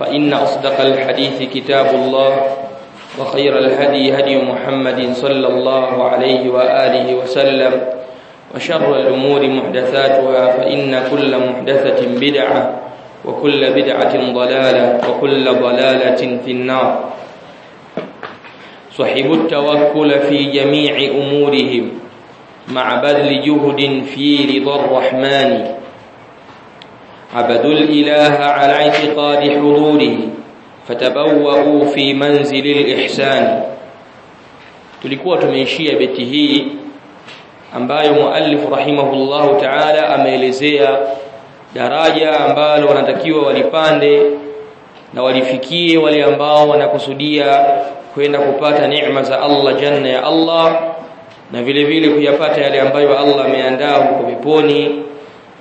فإن أصدق الحديث كتاب الله وخير الهدي هدي محمد صلى الله عليه وآله وسلم وشر الأمور محدثاتها فإن كل محدثة بدعة وكل بدعة ضلالة وكل ضلالة في النار. صحب التوكل في جميع أمورهم مع بذل جهد في رضا الرحمن. عبدوا الإله على اعتقاد حضوره فتبوأوا في منزل الإحسان tulikuwa tumeishia beti hii ambayo muallif rahimahullahu ta'ala ameelezea daraja ambalo wanatakiwa walipande na walifikie wale ambao wanakusudia kwenda kupata neema za Allah janna ya Allah na vile vile kuyapata yale ambayo Allah ameandaa huko peponi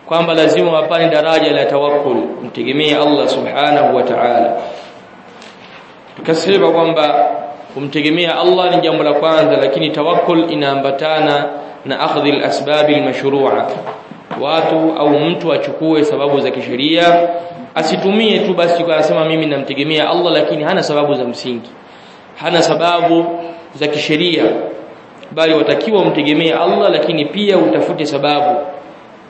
kwamba lazima wapane daraja la tawakkul mtegemee Allah subhanahu wa ta'ala. Tukasema kwamba kumtegemea Allah ni jambo la kwanza lakini tawakkul inaambatana na akhdhi al-asbab al-mashru'a. Watu au mtu achukue sababu za kisheria asitumie tu basi kusema mimi namtegemea Allah lakini hana sababu za msingi hana sababu za kisheria. Bali watakiwa umtegemee Allah lakini pia utafute sababu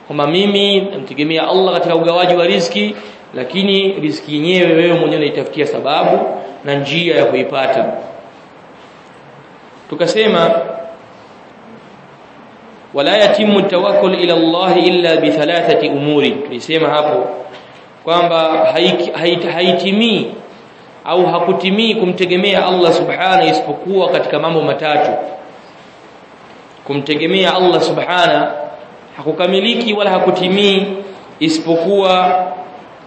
kwamba mimi namtegemea Allah katika ugawaji wa riziki lakini riziki yenyewe wewe mwenyewe unaitafutia sababu na njia ya kuipata. Tukasema wala yatimu tawakkul ila Allah illa bi thalathati umuri. Tulisema hapo kwamba haitimii au hakutimii kumtegemea Allah subhana isipokuwa katika mambo matatu. Kumtegemea Allah subhana hakukamiliki wala hakutimii isipokuwa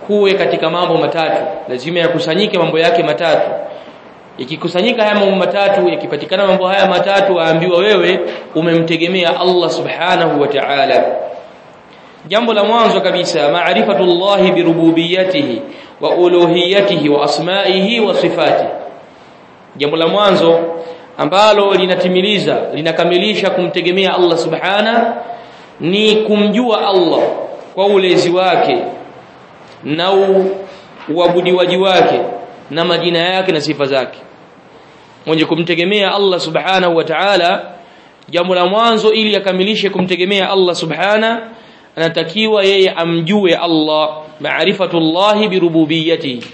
kuwe katika mambo matatu. Lazima yakusanyike mambo yake matatu. Ikikusanyika haya mambo matatu yakipatikana mambo haya matatu aambiwa wewe umemtegemea Allah subhanahu wa ta'ala. Jambo la mwanzo kabisa ma'rifatullah birububiyyatihi wa uluhiyyatihi wa asma'ihi wa sifatihi. Jambo la mwanzo ambalo linatimiliza linakamilisha kumtegemea Allah subhana ni kumjua Allah kwa ulezi wake na uabudiwaji wake na majina yake na sifa zake. Mwenye kumtegemea Allah subhanahu wa ta'ala jambo la mwanzo ili akamilishe kumtegemea Allah subhana anatakiwa yeye amjue Allah maarifatullahi birububiyyati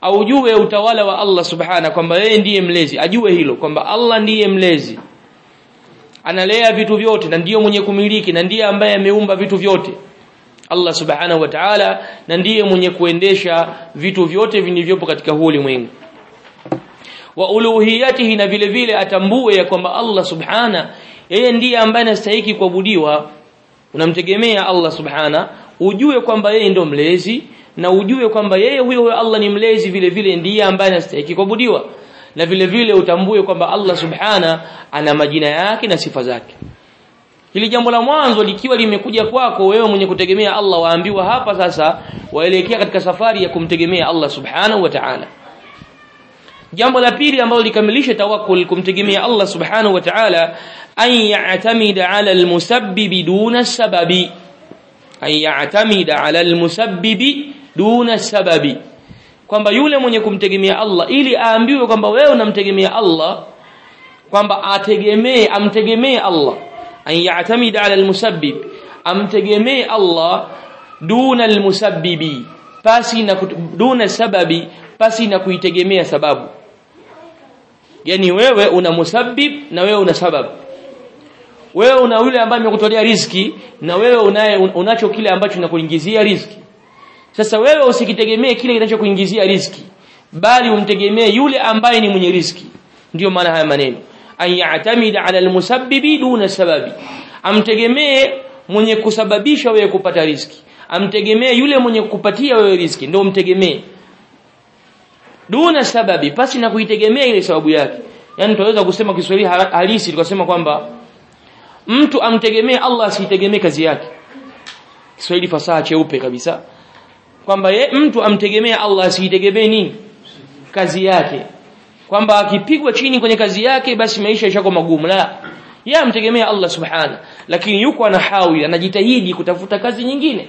aujue utawala wa Allah subhana kwamba yeye ndiye mlezi. Ajue hilo kwamba Allah ndiye mlezi analea vitu vyote na ndiyo mwenye kumiliki na ndiye ambaye ameumba vitu vyote. Allah subhanahu wa ta'ala na ndiye mwenye kuendesha vitu vyote vilivyopo katika huu ulimwengu. Wa uluhiyatihi na vile vile atambue ya kwamba Allah subhana yeye ndiye ambaye anastahili kuabudiwa. Unamtegemea Allah subhana ujue kwamba yeye ndo mlezi na ujue kwamba yeye huyo huyo Allah ni mlezi vile vile ndiye ambaye anastahili kuabudiwa na vile vile utambue kwamba Allah subhana ana majina yake na sifa zake Hili jambo la mwanzo likiwa limekuja kwako wewe mwenye kutegemea Allah waambiwa hapa sasa waelekea katika safari ya kumtegemea Allah subhanahu wa ta'ala. Jambo la pili ambalo likamilisha tawakkul kumtegemea Allah subhanahu wa ta'ala an ya'tamida 'ala al-musabbib duna sababi an ya'tamida 'ala al-musabbib duna sababi kwamba yule mwenye kumtegemea Allah ili aambiwe kwamba wewe unamtegemea Allah kwamba ategemee amtegemee Allah. An ya'tamida 'ala al-musabbib amtegemee Allah duna al-musabbibi pasi na duna sababi pasi na kuitegemea sababu. Yani wewe una musabbib na wewe una sababu wewe una yule ambaye amekutolea riziki na wewe unaye unacho kile ambacho kinakuingizia riziki sasa wewe usikitegemee kile kinachokuingizia riziki bali umtegemee yule ambaye ni mwenye riziki ndiyo maana haya maneno ayatamida 'ala al-musabbibi duna sababi. Amtegemee mwenye kusababisha wewe kupata riziki amtegemee yule mwenye kukupatia wewe riziki ndio umtegemee. Duna sababi pasi na kuitegemea ile sababu yake. Yani tunaweza kusema Kiswahili halisi tukasema kwamba mtu amtegemee Allah asitegemee kazi yake. Kiswahili fasaha cheupe kabisa kwamba mtu amtegemee Allah asitegemee nini? Kazi yake. Kwamba akipigwa chini kwenye kazi yake basi maisha yashako magumu. La. Yeye amtegemea Allah subhana lakini yuko anahawi anajitahidi kutafuta kazi nyingine.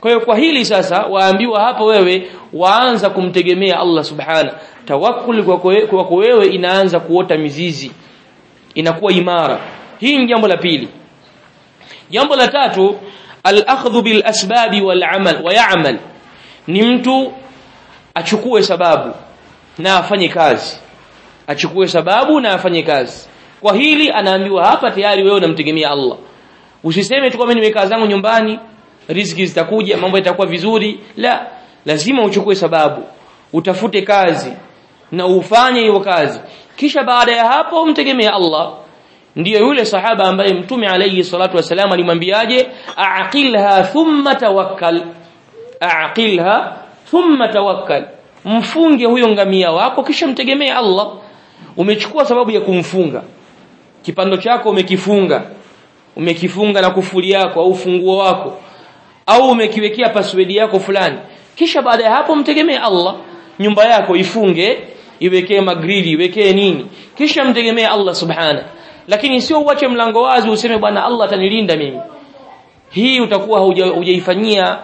Kwa hiyo kwa hili sasa waambiwa hapo wewe waanza kumtegemea Allah subhana tawakkul kwako wewe inaanza kuota mizizi. Inakuwa imara. Hii ni jambo la pili. Jambo la tatu al-akhdhu bil asbabi wal amal wa ya'mal. Ni mtu achukue sababu na afanye kazi. Achukue sababu na afanye kazi. Kwa hili anaambiwa hapa tayari wewe unamtegemea Allah. Usiseme tu kama nimekaa zangu nyumbani riziki zitakuja mambo yatakuwa vizuri. La lazima uchukue sababu. Utafute kazi na ufanye hiyo kazi. Kisha baada ya hapo umtegemee Allah ndiyo yule sahaba ambaye mtume alayhi salatu wasalam alimwambiaje? Aqilha thumma tawakkal. Aqilha thumma tawakkal. Mfunge huyo ngamia wako kisha mtegemee Allah. Umechukua sababu ya kumfunga. Kipando chako umekifunga. Umekifunga na kufuli yako au funguo wako. Au umekiwekea password yako fulani. Kisha baada ya hapo mtegemee Allah. Nyumba yako ifunge iwekee magridi iwekee nini. Kisha mtegemee Allah subhana lakini sio uache mlango wazi useme bwana Allah atanilinda mimi. Hii utakuwa hujaifanyia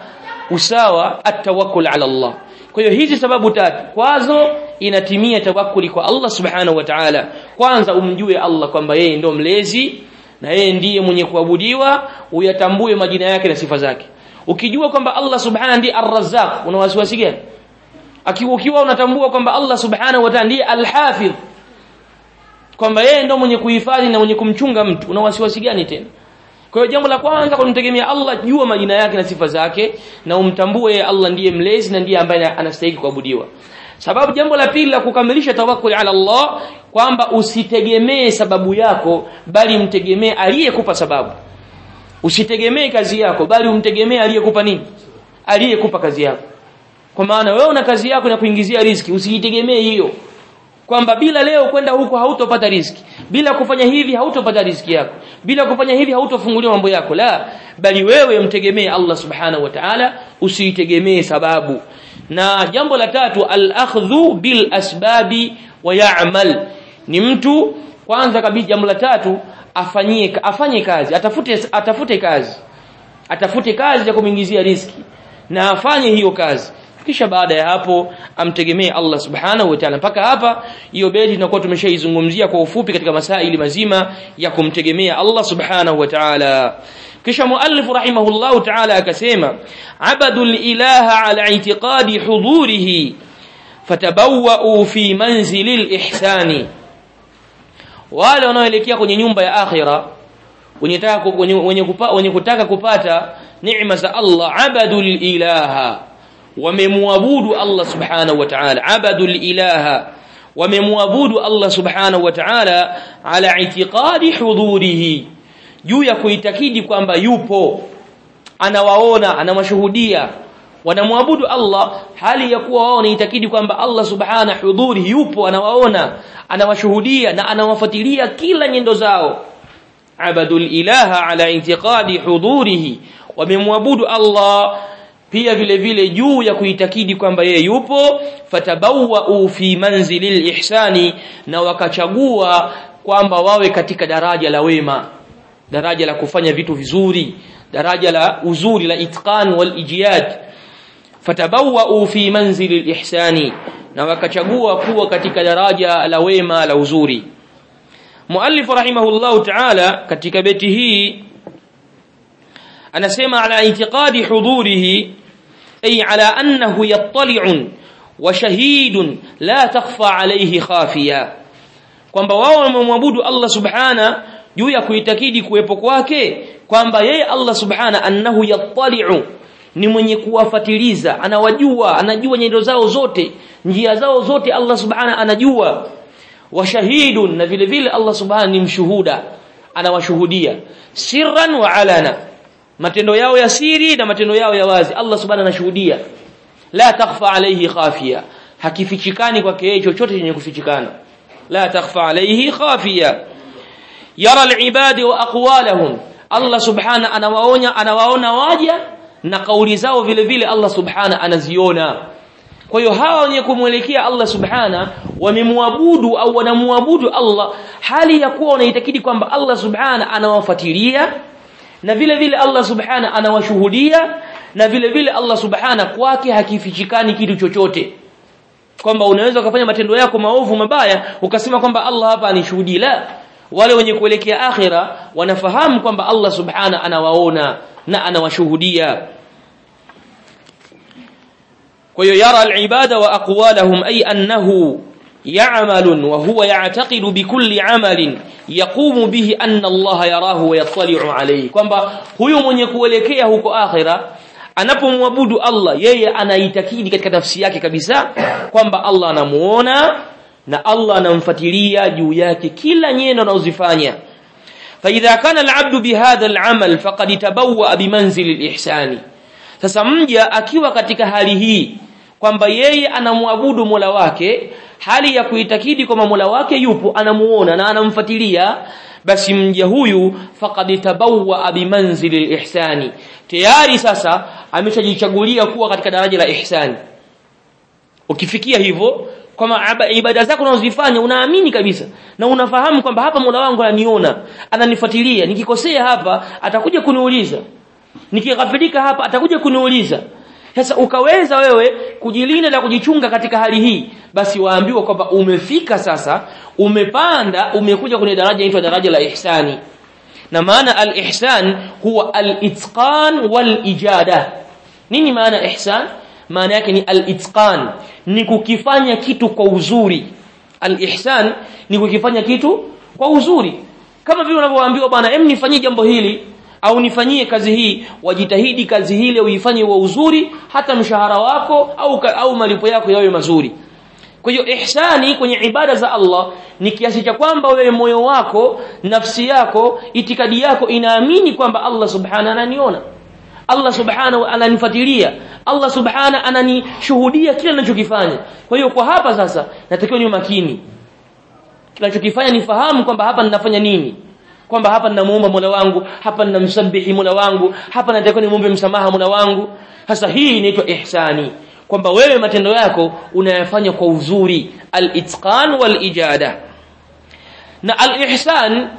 usawa atawakkul ala Allah. Kwa hiyo hizi sababu tatu kwazo inatimia tawakkuli kwa Allah subhanahu wa ta'ala. Kwanza umjue Allah kwamba yeye ndo mlezi na yeye ndiye mwenye kuabudiwa uyatambue majina yake na sifa zake. Ukijua kwamba Allah subhanahu ndiye ar-razzaq una wasiwasi gani? Akiwa unatambua kwamba Allah subhanahu wa ta'ala ndiye al-hafidh kwamba yeye ndio mwenye kuhifadhi na mwenye kumchunga mtu. Una wasiwasi gani tena? Kwa hiyo jambo la kwanza kumtegemea Allah jua majina yake na sifa zake na umtambue yeye Allah ndiye mlezi na ndiye ambaye anastahili kuabudiwa. Sababu jambo la pili la kukamilisha tawakkul ala Allah kwamba usitegemee sababu yako bali mtegemee aliyekupa sababu. Usitegemee kazi yako bali umtegemee aliyekupa nini? Aliyekupa kazi yako. Kwa maana wewe una kazi yako na kuingizia riziki usijitegemee hiyo kwamba bila leo kwenda huko hautopata riziki. Bila kufanya hivi hautopata riziki yako. Bila kufanya hivi hautofunguliwa mambo yako. La bali wewe mtegemee Allah subhanahu wa ta'ala usitegemee sababu. Na jambo la tatu al-akhdhu bil asbabi wa ya'mal. Ni mtu kwanza kabisa jambo la tatu afanyie afanye kazi. Atafute atafute kazi. Atafute kazi ya kumingizia riziki. Na afanye hiyo kazi kisha baada ya hapo amtegemee Allah subhanahu wa ta'ala. Mpaka hapa hiyo beti tunakuwa tumeshaizungumzia kwa ufupi katika masaili mazima ya kumtegemea Allah subhanahu wa ta'ala. Kisha muallif rahimahullah ta'ala akasema abadul ilaha ala i'tiqadi hudurihi fatabawwa'u fi manzili ihsani. Wale wanaoelekea kwenye nyumba ya akhira wenye kutaka kupata neema za Allah abadul ilaha wamemwabudu Allah subhanahu wa ta'ala. Abadul ilaha. Wamemwabudu Allah subhanahu wa ta'ala ala itiqadi hudurihi. Juu ya kuitakidi kwamba yupo. Anawaona anawashuhudia. Wanamwabudu Allah. Hali ya kuwa wao wanaitakidi kwamba Allah subhana huduri yupo anawaona anawashuhudia na anawafuatilia kila nyendo zao. Abadul ilaha ala intiqadi hudhurihi wamemwabudu Allah pia vile vile juu ya kuitakidi kwamba yeye yupo fatabawwa fi manzilil ihsani na wakachagua kwamba wawe katika daraja la wema daraja la kufanya vitu vizuri daraja la uzuri la itqan wal ijiyad fatabawwa fi manzilil ihsani na wakachagua kuwa katika daraja la wema la uzuri. Muallif rahimahullah ta'ala katika beti hii anasema ala itiqadi hudurihi ay ala annahu yattali'un wa shahidun la takhfa alayhi khafiya. Kwamba wao wamemwabudu Allah subhana juu ya kuitakidi kuwepo kwake kwamba yeye Allah subhana annahu yattali'u ni mwenye kuwafatiliza anawajua anajua nyendo zao zote njia zao zote Allah subhana anajua. Wa shahidun na vile vile Allah subhana ni mshuhuda anawashuhudia. Sirran wa alana matendo yao ya siri na matendo yao ya wazi. Allah subhanahu anashuhudia. La takhfa alayhi khafia hakifichikani kwake yeye chochote chenye kufichikana. La takhfa alayhi khafia yara alibadi wa aqwalahum. Allah subhana anawaonya anawaona waja na kauli zao vile vile Allah subhana anaziona. Kwa hiyo hawa wenye kumwelekea Allah subhana wamemwabudu au wanamwabudu Allah hali ya kuwa wanaitakidi kwamba Allah subhana anawafuatilia na vile vile Allah subhana anawashuhudia na vile vile Allah subhana kwake hakifichikani kitu chochote. Kwamba unaweza ukafanya matendo yako maovu mabaya ukasema kwamba Allah hapa anishuhudii. La. Wale wenye kuelekea akhira wanafahamu kwamba Allah subhana anawaona na anawashuhudia. Kwa hiyo yara alibada wa aqwalahum ay annahu يعمل وهو يعتقد بكل عمل يقوم به أن الله يراه ويطلع عليه kwamba huyo mwenye kuelekea huko akhira anapomwabudu Allah yeye anaitakidi katika nafsi yake kabisa kwamba Allah anamuona na Allah anamfuatilia juu yake kila nyendo anazofanya فإذا كان العبد بهذا العمل فقد تبوأ بمنزل الإحسان sasa mja akiwa katika hali hii kwamba yeye anamwabudu Mola wake hali ya kuitakidi kwamba Mola wake yupo anamuona na anamfuatilia basi mja huyu faqad tabawwa bimanzili ihsani tayari sasa ameshajichagulia kuwa katika daraja la ihsani. Ukifikia hivyo kwamba ibada zako unazozifanya unaamini kabisa na unafahamu kwamba hapa Mola wangu ananiona ananifuatilia. Nikikosea hapa atakuja kuniuliza. Nikighafilika hapa atakuja kuniuliza sasa ukaweza wewe kujilinda na kujichunga katika hali hii basi waambiwa kwamba umefika sasa umepanda umekuja kwenye daraja inaitwa daraja la ihsani. Na maana al-ihsan huwa al-itqan wal-ijada. Nini maana ihsan? Maana yake ni al-itqan. Ni kukifanya kitu kwa uzuri. Al-ihsan ni kukifanya kitu kwa uzuri. Kama vile unavyoambiwa bwana em nifanyie jambo hili au nifanyie kazi hii wajitahidi kazi hile uifanye wa uzuri hata mshahara wako au au malipo yako yawe mazuri. Kwa hiyo ihsani kwenye ibada za Allah ni kiasi cha kwamba wewe moyo wako nafsi yako itikadi yako inaamini kwamba Allah subhanahu ananiona. Allah subhanahu ananifuatilia. Allah subhanahu ananishuhudia kila ninachokifanya. Kwa hiyo kwa hapa sasa natakiwa ni makini. Kinachokifanya nifahamu kwamba hapa ninafanya nini kwamba hapa ninamuomba Mola wangu hapa ninamsabihi Mola wangu hapa natakiwa nimuombe msamaha Mola wangu. Sasa hii inaitwa ihsani kwamba wewe matendo yako unayafanya kwa uzuri al-itqan wal-ijada. Na al-ihsan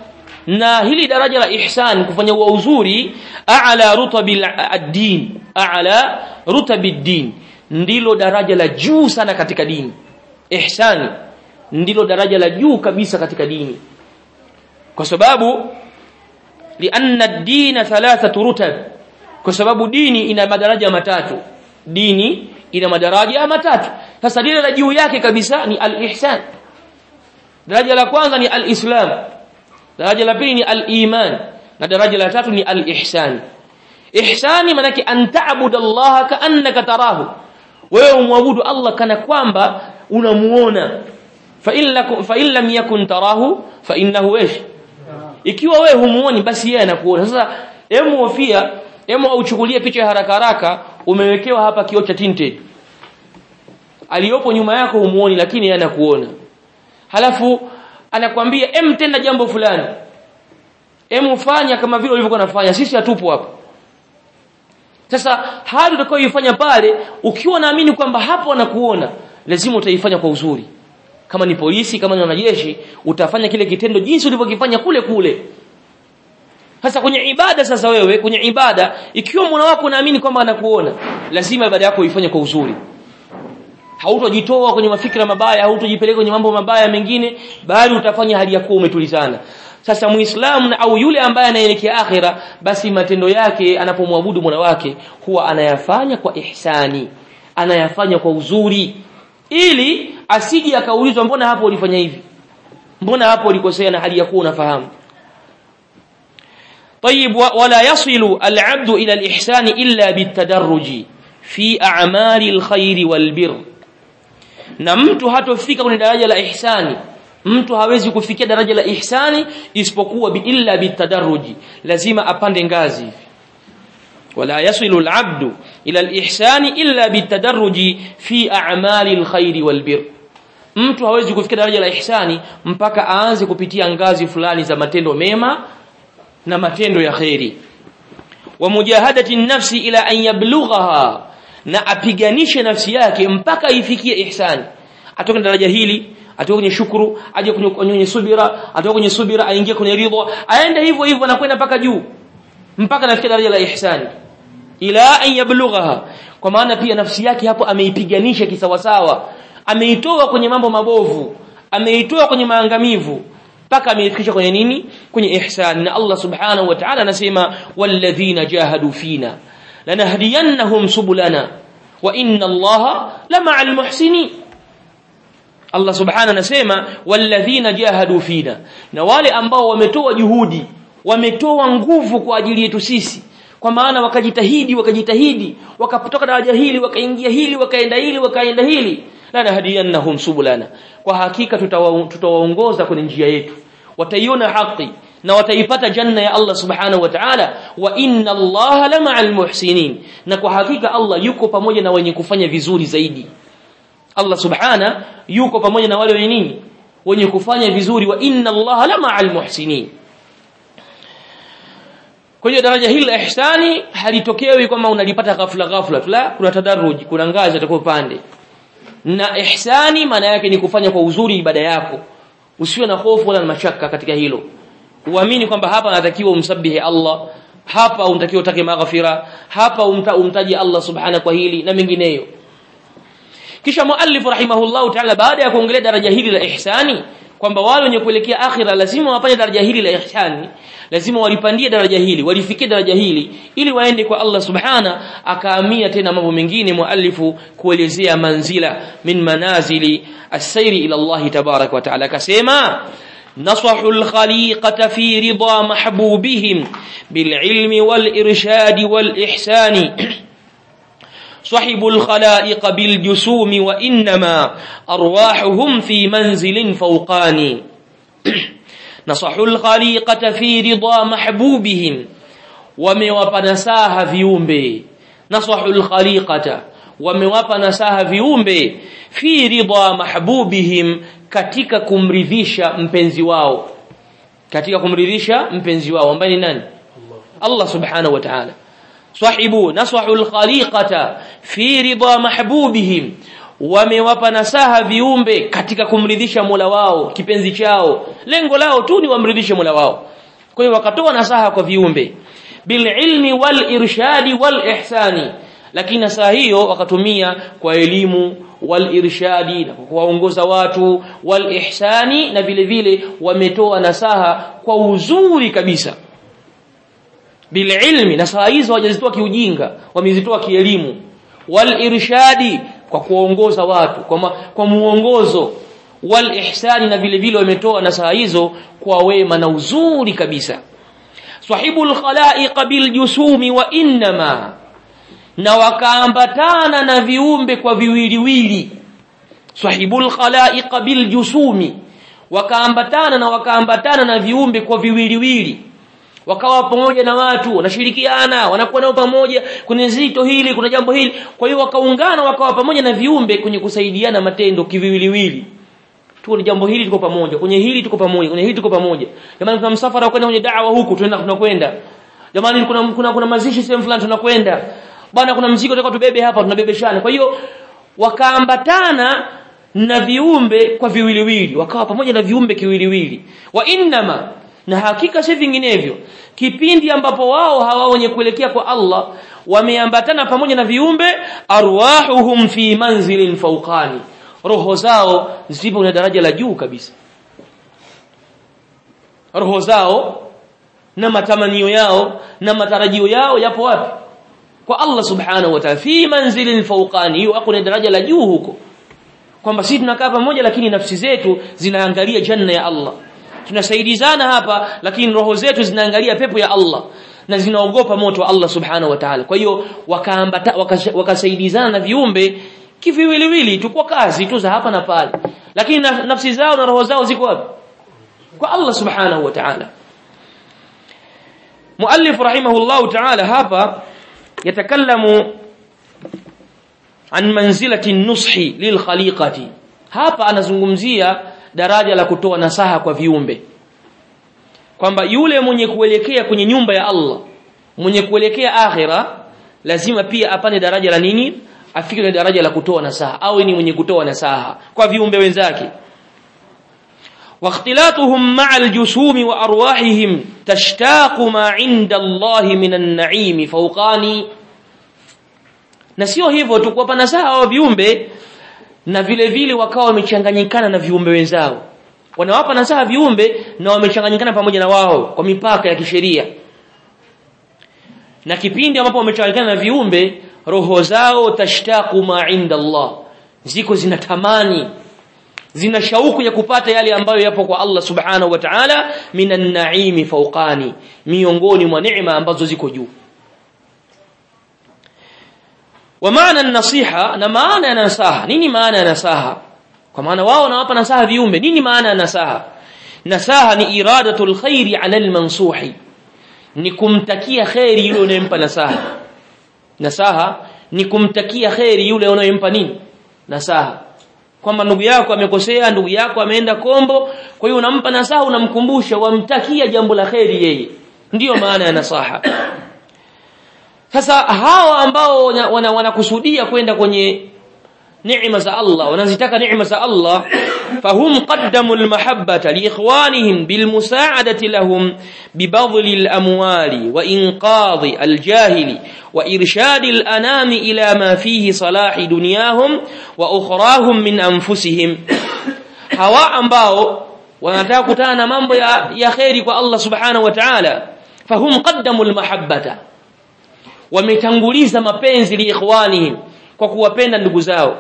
na hili daraja la ihsan kufanya kwa uzuri a'la rutabi ad-din a'la rutabid din ndilo daraja la juu sana katika dini. Ihsan ndilo daraja la juu kabisa katika dini kwa sababu lianna ad-din thalathatu rutab kwa sababu dini ina madaraja matatu dini ina madaraja matatu sasa lile la juu yake kabisa ni al-ihsan daraja la kwanza ni al-islam daraja la pili ni al-iman na daraja la tatu ni al-ihsan ihsani manake an ta'budu Allah ka'annaka tarahu wewe umwabudu Allah kana kwamba unamuona fa illa fa illam yakun tarahu fa innahu ish ikiwa wewe humuoni basi yeye anakuona. Sasa hemu hofia hemu auchukulie picha haraka haraka umewekewa hapa kioo cha tinted aliyopo nyuma yako humuoni lakini yeye anakuona. Halafu anakwambia em tenda jambo fulani. Em fanya kama vile ulivyokuwa unafanya. Sisi hatupo hapa. Sasa hali utakayoifanya pale ukiwa naamini kwamba hapo anakuona lazima utaifanya kwa uzuri kama ni polisi kama ni wanajeshi utafanya kile kitendo jinsi ulivyokifanya kule kule. Sasa kwenye ibada sasa wewe kwenye ibada ikiwa mwana wako unaamini kwamba anakuona lazima ibada yako uifanye kwa uzuri. Hautojitoa kwenye mafikira mabaya hautojipeleka kwenye mambo mabaya mengine bali utafanya hali ya kuwa umetulizana. Sasa muislamu au yule ambaye anaelekea akhira basi matendo yake anapomwabudu mwana wake huwa anayafanya kwa ihsani anayafanya kwa uzuri ili asije akaulizwa mbona hapo ulifanya hivi mbona hapo ulikosea na hali ya kuwa unafahamu طيب ولا يصل العبد إلى الإحسان إلا بالتدرج في أعمال الخير والبر na mtu hatofika kwenye daraja la ihsani mtu hawezi kufikia daraja la ihsani isipokuwa bi illa bitadarruji lazima apande ngazi wala yasilu al-abdu ila al-ihsani illa bitadarruji fi a'mali al-khair wal-bir mtu hawezi kufikia daraja la ihsani mpaka aanze kupitia ngazi fulani za matendo mema na matendo ya khairi wa mujahadati nafsi ila an yablughaha na apiganishe nafsi yake mpaka ifikie ihsani. Atoke daraja hili atoke kwenye shukuru aje kwenye, kwenye subira atoke kwenye subira aingie kwenye ridha aende hivyo hivyo anakwenda mpaka juu mpaka nafikia daraja la ihsani ila an yablughaha. Kwa maana pia nafsi yake hapo ameipiganisha kisawasawa. Ameitoa kwenye mambo mabovu. Ameitoa kwenye maangamivu. Mpaka ameifikisha kwenye nini? Kwenye ihsan. Na Allah subhanahu wa ta'ala anasema walladhina jahadu fina lanahdiyannahum subulana wa inna Allaha lama'al muhsinin. Allah subhanahu anasema walladhina jahadu fina. Na wale ambao wametoa juhudi wametoa nguvu kwa ajili yetu sisi kwa maana wakajitahidi wakajitahidi wakatoka daraja hili wakaingia hili wakaenda hili wakaenda hili. La nahdiyannahum subulana. Kwa hakika tutawaongoza kwenye njia yetu. Wataiona haki na wataipata janna ya Allah subhanahu wa ta'ala. Wa inna Allaha lama'al muhsinin. Na kwa hakika Allah yuko pamoja na wenye kufanya vizuri zaidi. Allah subhana yuko pamoja na wale wenye nini? Wenye kufanya vizuri. Wa inna Allaha lama'al muhsinin kwa hiyo daraja hili la ihsani halitokewi kwamba unalipata ghafla ghafla la kuna tadaruji kuna ngazi atakopande na ihsani maana yake ni kufanya kwa uzuri ibada yako. Usiwe na hofu wala mashaka katika hilo. Uamini kwamba hapa natakiwa umsabihi Allah hapa unatakiwa utake maghfira hapa umta, umtaji Allah subhana kwa hili na mengineyo. Kisha muallif rahimahullah ta'ala baada ya kuongelea daraja hili la ihsani kwamba wale wenye kuelekea akhira lazima wapanye daraja hili la ihsani lazima walipandie daraja hili walifikie daraja hili ili waende kwa Allah subhana akaamia tena mambo mengine muallifu kuelezea manzila min manazili as-sayri ila Allah tabarak wa taala akasema نصحوا الخليقة في رضا محبوبهم بالعلم والإرشاد والإحسان صحب الخلائق بالجسوم وإنما أرواحهم في منزل فوقاني نصحوا الخليقة في رضا محبوبهم وموابا نساها في يومبي. نصحوا الخليقة وموابا نساها في يومبي. في رضا محبوبهم katika kumridhisha mpenzi wao katika kumridhisha mpenzi wao ambaye ni nani sahibu nasahu alkhaliqata fi ridha mahbubihim. Wamewapa nasaha viumbe katika kumridhisha Mola wao kipenzi chao. Lengo lao tu ni wamridhishe Mola wao. Kwa hiyo wakatoa nasaha kwa viumbe. Bil ilmi wal irshadi wal ihsani. Lakini nasaha hiyo wakatumia kwa elimu wal irshadi na kuwaongoza watu wal ihsani na vile vile wametoa nasaha kwa uzuri kabisa bil na swala hizo hawajazitoa kiujinga wamezitoa kielimu. Wal irshadi kwa kuongoza watu kwa, kwa muongozo. Wal ihsani na vile vile wametoa na swala hizo kwa wema na uzuri kabisa. Sahibul khalaiq bil jusumi wa inma na wakaambatana na viumbe kwa viwiliwili. Sahibul khalaiq bil jusumi wakaambatana na wakaambatana na viumbe kwa viwiliwili wakawa pamoja na watu wanashirikiana wanakuwa nao pamoja kuna zito hili kuna jambo hili. Kwa hiyo wakaungana wakawa pamoja na viumbe kwenye kusaidiana matendo kiviwiliwili. Tuko jambo hili tuko pamoja. Kwenye hili tuko pamoja. Kwenye hili tuko pamoja. Jamani kuna msafara wa kwenda kwenye da'wa huku tunaenda tunakwenda. Jamani kuna kuna kuna mazishi sehemu fulani tunakwenda. Bwana kuna mzigo tunataka tubebe hapa tunabebeshana. Kwa hiyo wakaambatana na viumbe kwa viwiliwili. Wakawa pamoja na viumbe kiwiliwili. Wa innama na hakika si vinginevyo. Kipindi ambapo wao hawa wenye kuelekea kwa Allah wameambatana pamoja na viumbe arwahuhum fi manzilin fawqani. Roho zao zipo kwenye daraja la juu kabisa. Roho zao na matamanio yao na matarajio yao yapo wapi? Kwa Allah subhanahu wa ta'ala fi manzilin fawqani. Hiyo hapo daraja la juu huko. Kwamba sisi tunakaa pamoja lakini nafsi zetu zinaangalia janna ya Allah tunasaidizana hapa lakini roho zetu zinaangalia pepo ya Allah na zinaogopa moto wa Allah subhanahu wa ta'ala. Kwa hiyo wakaambata wakasaidizana na viumbe kiviwiliwili tu kwa kazi tu za hapa na pale. Lakini nafsi zao na roho zao ziko wapi? Kwa Allah subhanahu wa ta'ala. Muallif rahimahullah ta'ala hapa yatakallamu an manzilati nushi lilkhaliqati hapa anazungumzia daraja la kutoa nasaha kwa viumbe kwamba yule mwenye kuelekea kwenye nyumba ya Allah mwenye kuelekea akhira lazima pia apane daraja la nini afike kwenye daraja la kutoa nasaha au ni mwenye kutoa nasaha kwa viumbe wenzake واختلاطهم مع الجسوم وارواحهم تشتاق ما عند الله من النعيم فوقاني na sio hivyo tu kuwapa nasaha wa viumbe na vile vile wakawa wamechanganyikana na viumbe wenzao. Wanawapa nasaha viumbe na wamechanganyikana pamoja na wao kwa mipaka ya kisheria. Na kipindi ambapo wamechanganyikana na viumbe roho zao tashtaqu ma inda Allah ziko zinatamani zina shauku ya kupata yale ambayo yapo kwa Allah subhanahu wa ta'ala minan naimi fawqani. Miongoni mwa neema ambazo ziko juu wa maana nasiha na maana ya nasaha. Nini maana ya nasaha? Kwa maana wao wanawapa nasaha viumbe. Nini maana ya nasaha? Nasaha ni iradatul khairi ala almansuhi. Ni kumtakia khairi yule unayempa nasaha. Nasaha ni kumtakia khairi yule unayempa nini? Nasaha. Kwamba ndugu yako amekosea ndugu yako ameenda kombo kwa hiyo unampa nasaha unamkumbusha wamtakia jambo la khairi yeye. Ndiyo maana ya nasaha sasa hawa ambao wanakusudia wana kwenda kwenye neema za Allah wanazitaka neema za Allah fahum qaddamu almahabbata liikhwanihim bilmusaadati lahum bibadli alamwali wa inqadhi aljahili wa irshadi alanami ila ma fihi salahi dunyahum wa ukhrahum min anfusihim hawa ambao wanataka kutana na mambo ya, ya khairi kwa Allah subhanahu wa ta'ala fahum qaddamu almahabbata wametanguliza mapenzi liikhwanihim kwa kuwapenda ndugu zao.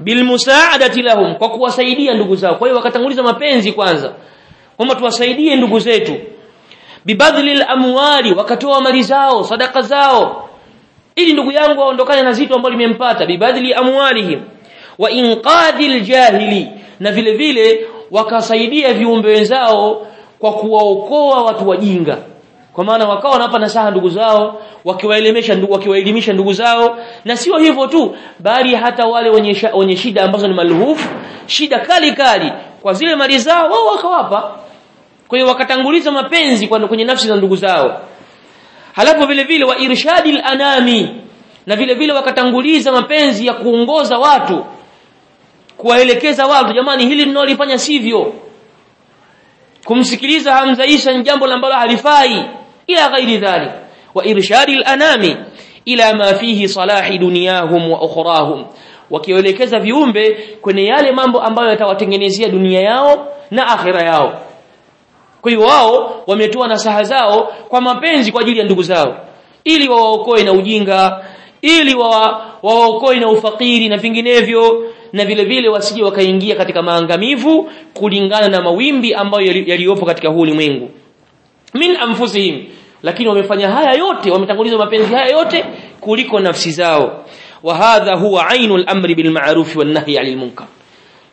Bilmusaadati lahum kwa kuwasaidia ndugu zao. Kwa hiyo wakatanguliza mapenzi kwanza kwamba tuwasaidie ndugu zetu. Bibadhli amwali wakatoa mali zao sadaka zao ili ndugu yangu aondokane na zito ambalo limempata. Bibadhli amwalihim wa inqadhil jahili na vile vile wakasaidia viumbe wenzao kwa kuwaokoa watu wajinga kwa maana wakawa wanapa nasaha ndugu zao wakiwaelimisha ndugu wakiwaelimisha ndugu zao. Na sio hivyo tu bali hata wale wenye wenye shida ambazo ni maluhufu shida kali kali. Kwa zile mali zao wao wakawapa. Kwa hiyo wakatanguliza mapenzi kwa kwenye nafsi za ndugu zao. Halafu vile vile wa irshadil anami na vile vile wakatanguliza mapenzi ya kuongoza watu kuwaelekeza watu jamani hili mnaolifanya sivyo. Kumsikiliza Hamza Isa ni jambo ambalo halifai ila ghairi dhalik wa irshadil anami ila ma fihi salahi dunyahum wa ukhrahum wakielekeza viumbe kwenye yale mambo ambayo yatawatengenezea dunia yao na akhira yao. Kwa hiyo wao wametoa nasaha zao kwa mapenzi kwa ajili ya ndugu zao ili wawaokoe na ujinga ili wawaokoe na ufakiri na vinginevyo na vile vile wasije wakaingia katika maangamivu kulingana na mawimbi ambayo yaliyopo katika huu ulimwengu min anfusihim. Lakini wamefanya haya yote wametanguliza mapenzi haya yote kuliko nafsi zao. Wa hadha huwa ainul amri bil ma'ruf wan nahy 'anil munkar.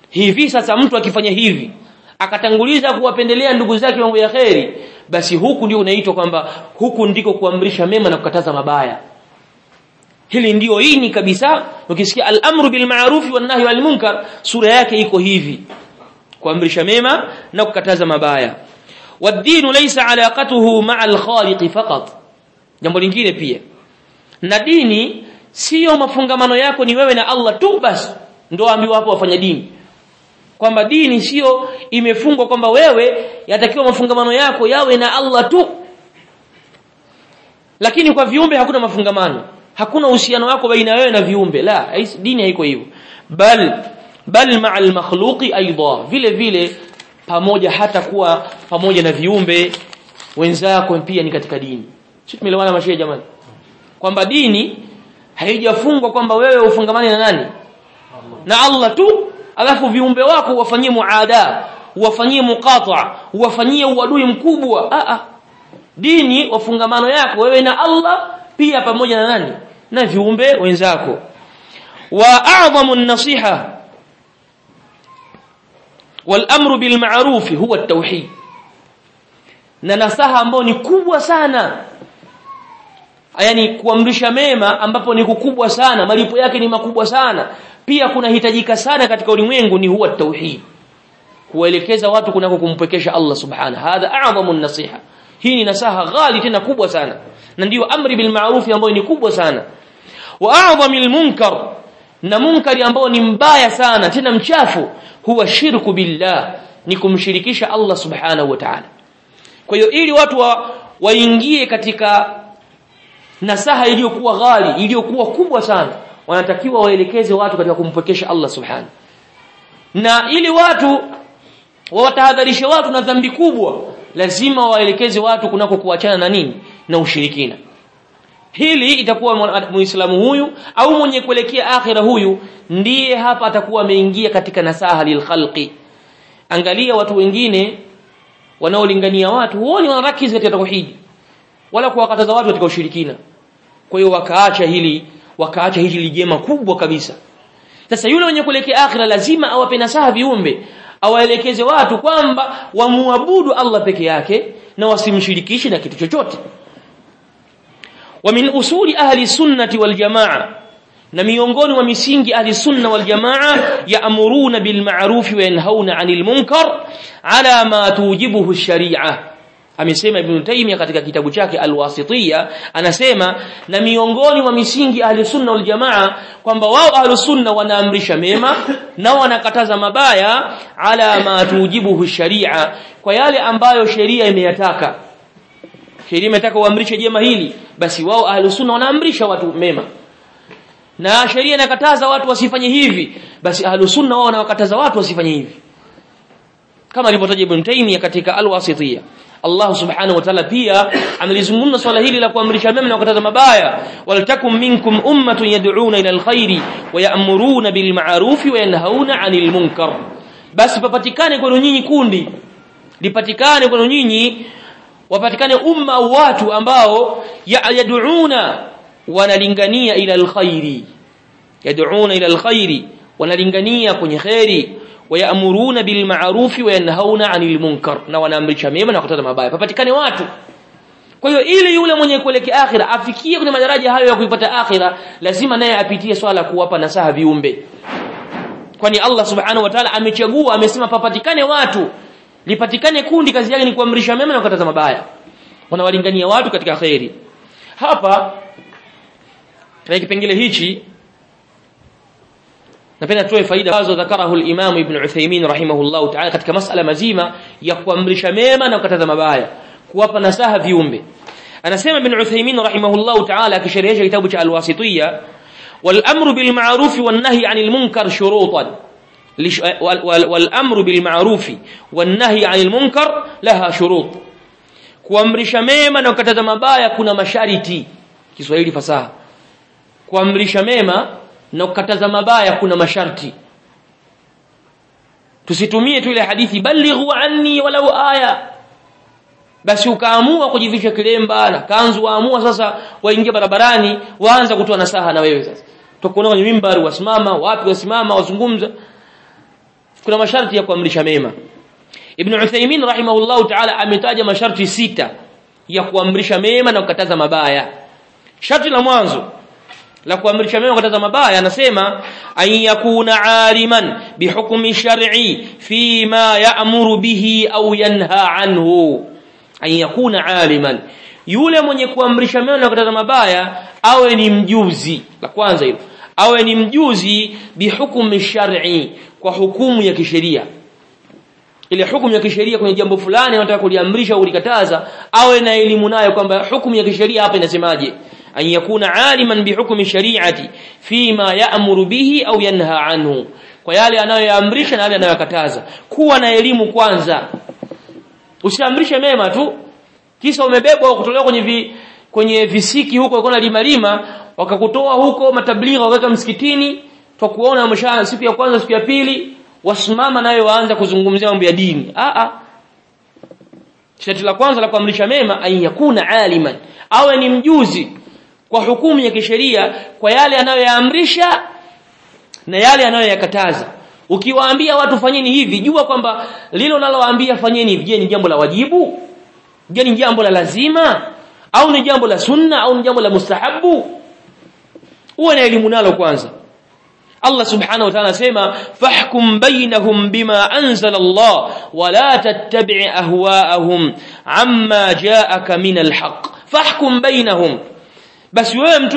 Hivi sasa mtu akifanya hivi akatanguliza kuwapendelea ndugu zake mambo ya kheri basi huku ndio unaitwa kwamba huku ndiko kuamrisha mema na kukataza mabaya. Hili ndio ini kabisa. Ukisikia al-amru bil ma'ruf wan nahy 'anil munkar sura yake iko hivi. Kuamrisha mema na kukataza mabaya wad-dinu laysa alaqatuhu ma'a al-khaliq faqat. Jambo lingine pia. Na dini sio mafungamano yako ni wewe na Allah tu basi. Ndio ambiwa hapo wafanya dini. Kwamba dini sio imefungwa kwamba wewe yatakiwa mafungamano yako yawe na Allah tu. Lakini kwa viumbe hakuna mafungamano. Hakuna uhusiano wako baina wewe na viumbe. La dini haiko hivyo. Bal bal ma'al makhluqi aidha vile vile pamoja hata kuwa pamoja na viumbe wenzako pia ni katika dini. Tumeelewana mashia jamani? Kwamba dini haijafungwa kwamba wewe ufungamane na nani? Na Allah tu. Alafu viumbe wako wafanyie muada wafanyie muqata wafanyie uadui mkubwa. A a dini wafungamano yako wewe na Allah pia pamoja na nani? Na viumbe wenzako. Wa a'zamu an-nasiha amru bil ma'ruf huwa at-tauhid na nasaha ambayo ni kubwa sana yani kuamrisha mema ambapo ni kukubwa sana malipo yake ni makubwa sana pia kunahitajika sana katika ulimwengu ni huwa tauhid kuwaelekeza watu kunako kumpekesha Allah subhanahu hadha a'zamu nasiha hii ni nasaha ghali tena kubwa sana na ndiyo amri bil ma'ruf ambayo ni kubwa sana wa a'zamil munkar na munkari ambao ni mbaya sana tena mchafu huwa shirku billah ni kumshirikisha Allah subhanahu wa ta'ala. Kwa hiyo ili watu wa, waingie katika nasaha iliyokuwa ghali iliyokuwa kubwa sana wanatakiwa waelekeze watu katika kumpokesha Allah subhanahu. Na ili watu wawatahadharishe watu na dhambi kubwa lazima waelekeze watu kunako kuachana na nini? Na ushirikina hili itakuwa muislamu huyu au mwenye kuelekea akhira huyu ndiye hapa atakuwa ameingia katika nasaha lilkhalqi angalia watu wengine wanaolingania watu huoni wanarakizi katika tauhidi wala kuwakataza watu katika ushirikina. Kwa hiyo wakaacha hili wakaacha hili lijema kubwa kabisa. Sasa yule mwenye kuelekea akhira lazima awape nasaha viumbe awaelekeze watu kwamba wamuabudu Allah peke yake na wasimshirikishe na kitu chochote wa min usuli ahli sunnati wal jamaa na miongoni mwa misingi ahli sunna wal jamaa yaamuruna bil ma'ruf wa yanhauna 'anil munkar ala ma tujibuhu sharia. Amesema ibn taymiyyah katika kitabu chake al-wasitiyya anasema na miongoni mwa misingi ahli sunna wal jamaa kwamba wao ahli sunna wanaamrisha mema na wanakataza mabaya ala ma tujibuhu sharia kwa yale ambayo sheria imeyataka sheria imetaka uamrishe jema hili basi wao ahlusunna wanaamrisha watu mema. Na sheria inakataza watu wasifanye hivi. Basi ahlusunna wao wanawakataza watu wasifanye hivi. Kama alivyotaja ibn taymiyyah katika al-wasitiyya Allah subhanahu wa ta'ala pia amelizungumza swala hili la kuamrisha mema na kukataza mabaya. Waltakum minkum ummatun yad'una ila alkhairi wa ya'muruna bil ma'ruf wa yanhauna 'anil munkar. Basi papatikane kwenu nyinyi kundi. Lipatikane kwenu nyinyi wapatikane umma watu ambao yaduuna wanalingania ila alkhairi. Yaduuna ila alkhairi wanalingania kwenye khairi wayamuruna bilma'rufi wayanhauna wa yanhauna 'anil munkar na wanaamrisha mema na kukataza mabaya. Papatikane watu. Kwa hiyo ili yule mwenye kuelekea akhira afikie kwenye madaraja hayo ya kuipata akhira lazima naye apitie swala kuwapa nasaha viumbe. Kwani Allah subhanahu wa ta'ala amechagua amesema papatikane watu lipatikane kundi kazi yake ni kuamrisha mema na kukataza mabaya wanawalingania watu katika khairi hapa katika kipengele hichi napenda tuwe faida ambazo dhakarahu al-Imam Ibn Uthaymeen rahimahullahu ta'ala katika masala mazima ya kuamrisha mema na kukataza mabaya kuwapa nasaha viumbe anasema Ibn Uthaymeen rahimahullahu ta'ala akisherehesha kitabu cha al-Wasitiyya wal amru bil ma'ruf wan nahy 'anil munkar shurutan wal amru bil ma'ruf wan nahy 'anil munkar laha shurut kuamrisha mema na kukataza mabaya kuna masharti Kiswahili fasaha. Kuamrisha mema na kukataza mabaya kuna masharti tusitumie tu ile hadithi balighu anni walau aya. Basi ukaamua kujivisha kilemba na kanzu waamua sasa waingia barabarani waanza kutoa nasaha na wewe sasa. Tukuona kwenye mimbari wasimama wapi wasimama wazungumza kuna masharti ya kuamrisha mema. Ibn Uthaymeen rahimahullahu ta'ala ametaja masharti sita ya kuamrisha mema na kukataza mabaya. Sharti la mwanzo la kuamrisha mema kukataza mabaya anasema an yakuna aliman bihukmi shar'i fi ma ya'muru bihi au yanha anhu. An yakuna aliman. Yule mwenye kuamrisha mema na kukataza mabaya awe ni mjuzi. La kwanza hilo awe ni mjuzi bihukmi shar'i kwa hukumu ya kisheria. Ile hukumu ya kisheria kwenye jambo fulani anataka kuliamrisha au kulikataza awe na elimu nayo kwamba hukumu ya kisheria hapa inasemaje? An yakuna aliman bihukmi shari'ati fima ya'muru bihi au yanha anhu. Kwa yale anayoyaamrisha na yale anayokataza. Kuwa na elimu kwanza. Usiamrishe mema tu. Kisa umebebwa kutolewa kwenye vi, kwenye visiki huko walikuwa lima lima wakakutoa huko matabliga wakaweka msikitini kwa kuona mshahara siku ya kwanza siku ya pili wasimama nayo waanza kuzungumzia mambo ya dini. A a sharti la kwanza la kuamrisha mema ayakuna aliman. Awe ni mjuzi kwa hukumu ya kisheria kwa yale anayoyaamrisha na yale anayoyakataza. Ukiwaambia watu fanyeni hivi jua kwamba lilo nalowaambia fanyeni hivi je ni jambo la wajibu? Je ni jambo la lazima au ni jambo la sunna au ni jambo la mustahabu uwe na elimu nalo kwanza Allah subhanahu wa ta'ala anasema fahkum bainahum bima anzala Allah wa la tattabi' ahwa'ahum amma ja'aka min alhaq fahkum bainahum basi wewe